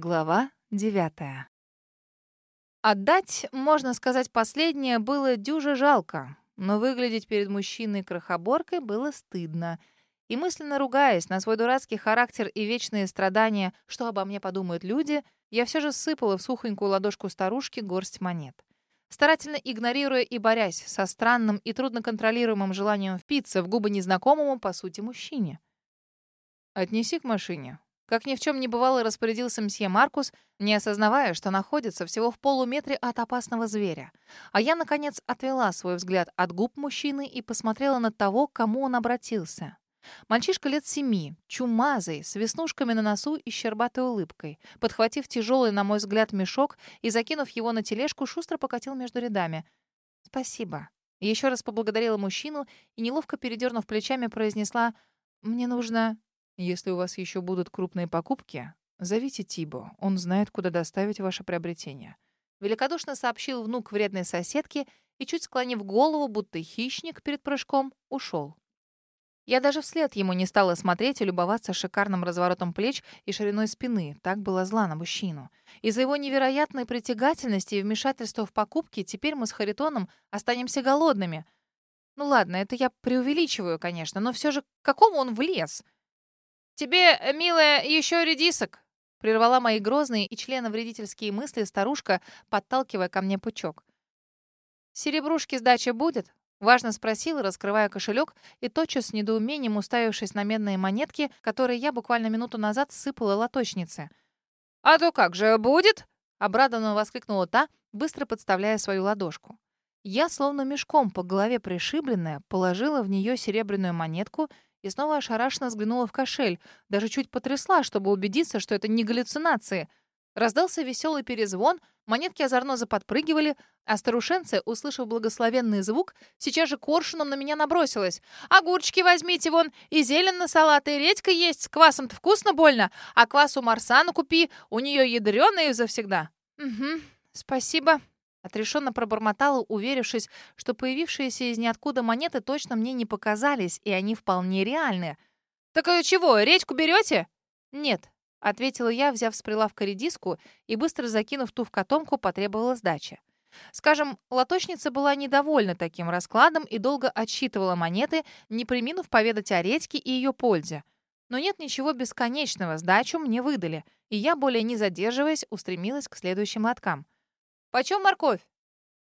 Глава девятая. Отдать, можно сказать, последнее было дюже жалко, но выглядеть перед мужчиной крохоборкой было стыдно. И мысленно ругаясь на свой дурацкий характер и вечные страдания, что обо мне подумают люди, я все же сыпала в сухонькую ладошку старушки горсть монет. Старательно игнорируя и борясь со странным и трудноконтролируемым желанием впиться в губы незнакомому, по сути, мужчине. «Отнеси к машине», как ни в чем не бывало, распорядился мсье Маркус, не осознавая, что находится всего в полуметре от опасного зверя. А я, наконец, отвела свой взгляд от губ мужчины и посмотрела на того, к кому он обратился. Мальчишка лет семи, чумазый, с веснушками на носу и щербатой улыбкой. Подхватив тяжелый, на мой взгляд, мешок и закинув его на тележку, шустро покатил между рядами. «Спасибо». Еще раз поблагодарила мужчину и, неловко передернув плечами, произнесла «Мне нужно...» Если у вас еще будут крупные покупки, зовите Тибо. Он знает, куда доставить ваше приобретение. Великодушно сообщил внук вредной соседке и, чуть склонив голову, будто хищник перед прыжком, ушел. Я даже вслед ему не стала смотреть и любоваться шикарным разворотом плеч и шириной спины. Так была зла на мужчину. Из-за его невероятной притягательности и вмешательства в покупки теперь мы с Харитоном останемся голодными. Ну ладно, это я преувеличиваю, конечно, но все же к какому он влез? «Тебе, милая, еще редисок!» Прервала мои грозные и членовредительские мысли старушка, подталкивая ко мне пучок. «Серебрушки сдача будет?» Важно спросила, раскрывая кошелек и тотчас с недоумением уставившись на медные монетки, которые я буквально минуту назад сыпала лоточнице. «А то как же будет?» — обрадованно воскликнула та, быстро подставляя свою ладошку. Я, словно мешком по голове пришибленная, положила в нее серебряную монетку — и снова ошарашенно взглянула в кошель, даже чуть потрясла, чтобы убедиться, что это не галлюцинации. Раздался веселый перезвон, монетки озорно заподпрыгивали, а старушенция, услышав благословенный звук, сейчас же коршуном на меня набросилась. «Огурчики возьмите вон, и зелень на салат, и редька есть, с квасом-то вкусно больно, а квас у Марсану купи, у нее ядреный завсегда». «Угу, спасибо», Отрешенно пробормотала, уверившись, что появившиеся из ниоткуда монеты точно мне не показались, и они вполне реальны. «Так а чего, редьку берете?» «Нет», — ответила я, взяв с прилавка редиску и, быстро закинув ту в котомку, потребовала сдачи. Скажем, лоточница была недовольна таким раскладом и долго отсчитывала монеты, не приминув поведать о редьке и ее пользе. Но нет ничего бесконечного, сдачу мне выдали, и я, более не задерживаясь, устремилась к следующим лоткам. Почем морковь?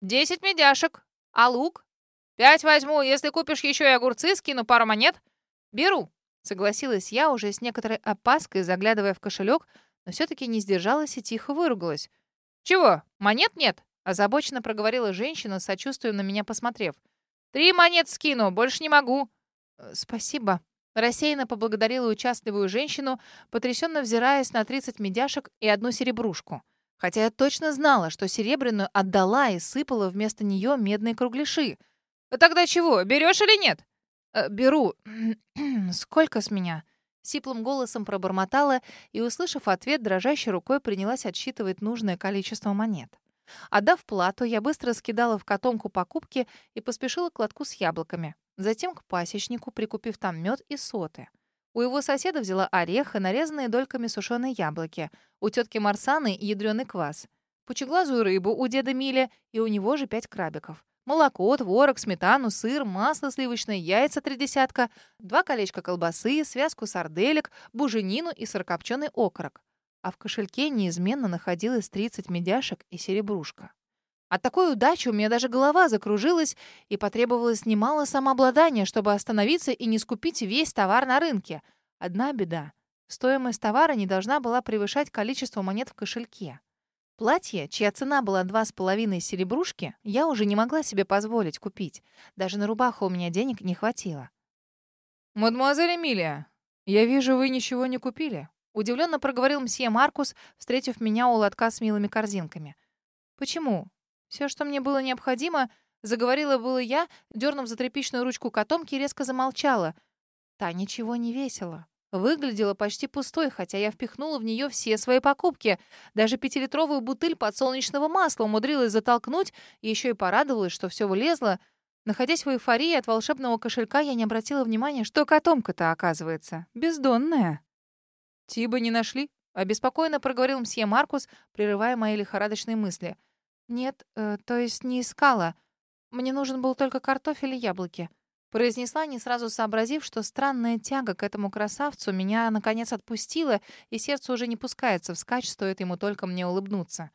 Десять медяшек. А лук? Пять возьму. Если купишь еще и огурцы, скину пару монет. Беру. Согласилась я уже с некоторой опаской, заглядывая в кошелек, но все-таки не сдержалась и тихо выругалась. «Чего, монет нет?» — озабоченно проговорила женщина, с на меня посмотрев. «Три монет скину, больше не могу». «Э, «Спасибо». Рассеянно поблагодарила участливую женщину, потрясенно взираясь на 30 медяшек и одну серебрушку. Хотя я точно знала, что серебряную отдала и сыпала вместо нее медные кругляши. «Тогда чего, берешь или нет?» э, «Беру. Сколько с меня?» Сиплым голосом пробормотала и, услышав ответ, дрожащей рукой принялась отсчитывать нужное количество монет. Отдав плату, я быстро скидала в котомку покупки и поспешила к лотку с яблоками. Затем к пасечнику, прикупив там мед и соты. У его соседа взяла орех и нарезанные дольками сушеные яблоки. У тетки Марсаны ядреный квас. Пучеглазую рыбу у деда Миля, и у него же пять крабиков. Молоко, творог, сметану, сыр, масло сливочное, яйца три десятка, два колечка колбасы, связку сарделек, буженину и сырокопченый окорок. А в кошельке неизменно находилось 30 медяшек и серебрушка. От такой удачи у меня даже голова закружилась, и потребовалось немало самообладания, чтобы остановиться и не скупить весь товар на рынке. Одна беда. Стоимость товара не должна была превышать количество монет в кошельке. Платье, чья цена была два с половиной серебрушки, я уже не могла себе позволить купить. Даже на рубаху у меня денег не хватило. «Мадемуазель Эмилия, я вижу, вы ничего не купили», — удивленно проговорил мсье Маркус, встретив меня у лотка с милыми корзинками. «Почему? Все, что мне было необходимо, заговорила было я, дернув за тряпичную ручку котомки, резко замолчала. Та ничего не весила. Выглядела почти пустой, хотя я впихнула в нее все свои покупки. Даже пятилитровую бутыль подсолнечного масла умудрилась затолкнуть, еще и порадовалась, что все влезло. Находясь в эйфории от волшебного кошелька, я не обратила внимания, что котомка-то, оказывается, бездонная. «Тиба не нашли?» — Обеспокоенно проговорил мсье Маркус, прерывая мои лихорадочные мысли. «Нет, э, то есть не искала. Мне нужен был только картофель и яблоки». Произнесла, не сразу сообразив, что странная тяга к этому красавцу меня, наконец, отпустила, и сердце уже не пускается вскачь, стоит ему только мне улыбнуться.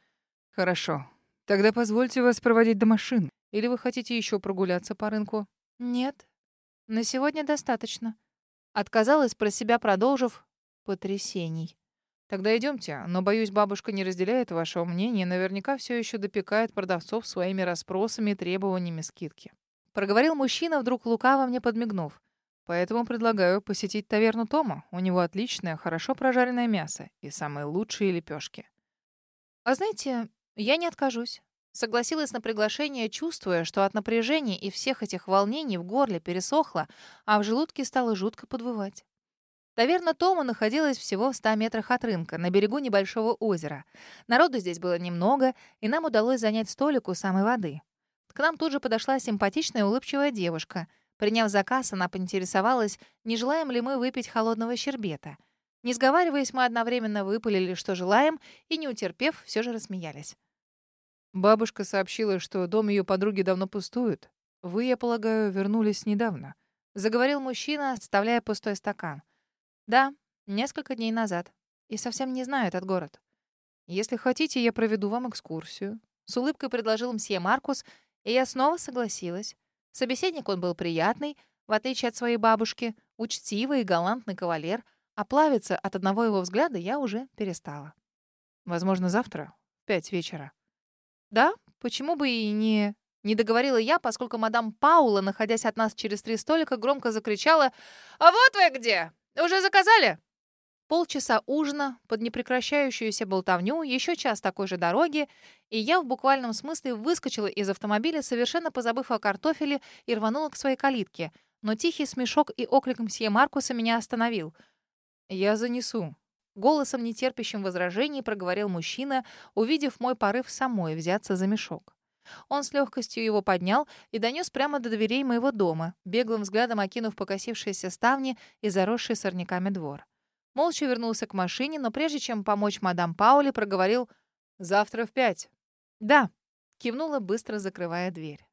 «Хорошо. Тогда позвольте вас проводить до машины. Или вы хотите еще прогуляться по рынку?» «Нет. На сегодня достаточно». Отказалась про себя, продолжив потрясений. Тогда идемте, но, боюсь, бабушка не разделяет вашего мнения наверняка все еще допекает продавцов своими расспросами и требованиями скидки. Проговорил мужчина, вдруг лукаво мне подмигнув. Поэтому предлагаю посетить таверну Тома. У него отличное, хорошо прожаренное мясо и самые лучшие лепешки. А знаете, я не откажусь. Согласилась на приглашение, чувствуя, что от напряжения и всех этих волнений в горле пересохло, а в желудке стало жутко подвывать. Таверна Тома находилась всего в 100 метрах от рынка, на берегу небольшого озера. Народу здесь было немного, и нам удалось занять столик у самой воды. К нам тут же подошла симпатичная улыбчивая девушка. Приняв заказ, она поинтересовалась, не желаем ли мы выпить холодного щербета. Не сговариваясь, мы одновременно выпалили, что желаем, и, не утерпев, все же рассмеялись. Бабушка сообщила, что дом ее подруги давно пустует. Вы, я полагаю, вернулись недавно. Заговорил мужчина, отставляя пустой стакан. Да, несколько дней назад. И совсем не знаю этот город. Если хотите, я проведу вам экскурсию. С улыбкой предложил мсье Маркус, и я снова согласилась. Собеседник он был приятный, в отличие от своей бабушки, учтивый и галантный кавалер, а плавиться от одного его взгляда я уже перестала. Возможно, завтра в пять вечера. Да, почему бы и не... Не договорила я, поскольку мадам Паула, находясь от нас через три столика, громко закричала «А вот вы где! «Уже заказали?» Полчаса ужина под непрекращающуюся болтовню, еще час такой же дороги, и я в буквальном смысле выскочила из автомобиля, совершенно позабыв о картофеле, и рванула к своей калитке. Но тихий смешок и оклик мсье Маркуса меня остановил. «Я занесу», — голосом, нетерпящим возражений, проговорил мужчина, увидев мой порыв самой взяться за мешок. Он с легкостью его поднял и донес прямо до дверей моего дома, беглым взглядом окинув покосившиеся ставни и заросший сорняками двор. Молча вернулся к машине, но прежде чем помочь мадам Паули, проговорил «Завтра в пять». «Да», — кивнула, быстро закрывая дверь.